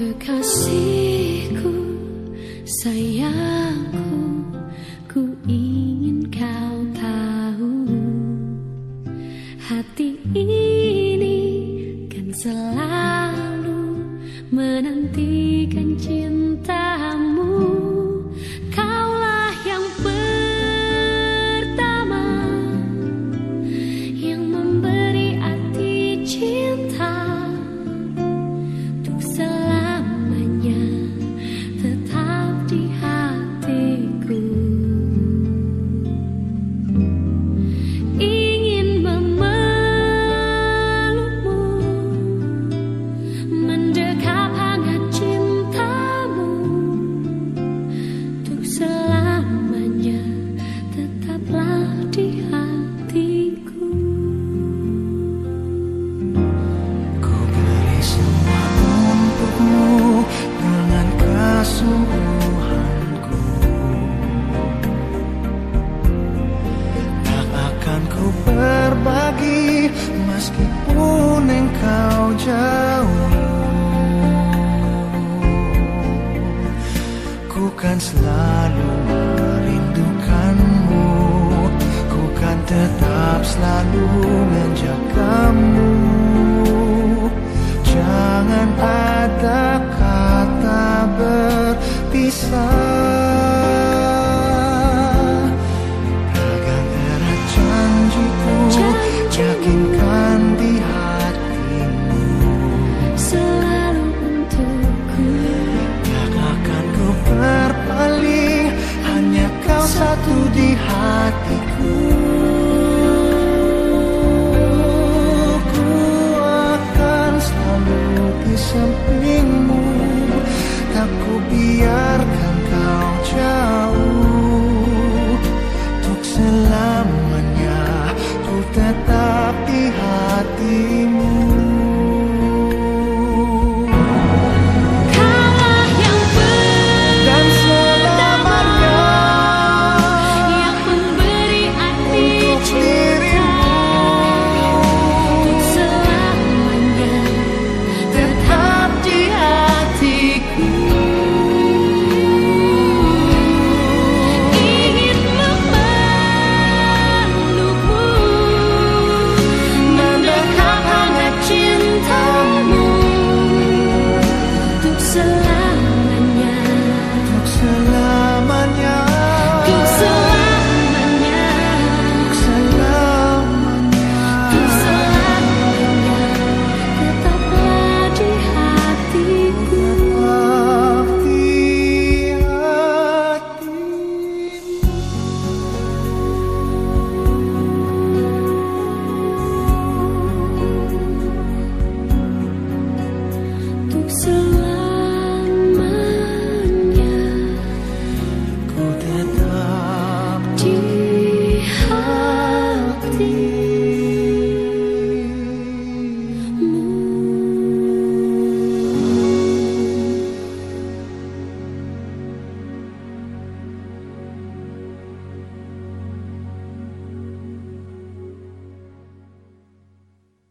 kekasihku sayangku ku ingin kau tahu. Hati ini kan selalu pun engkau jauh Ku kan selalu merindukanmu. Ku kan tetap selalu menjagamu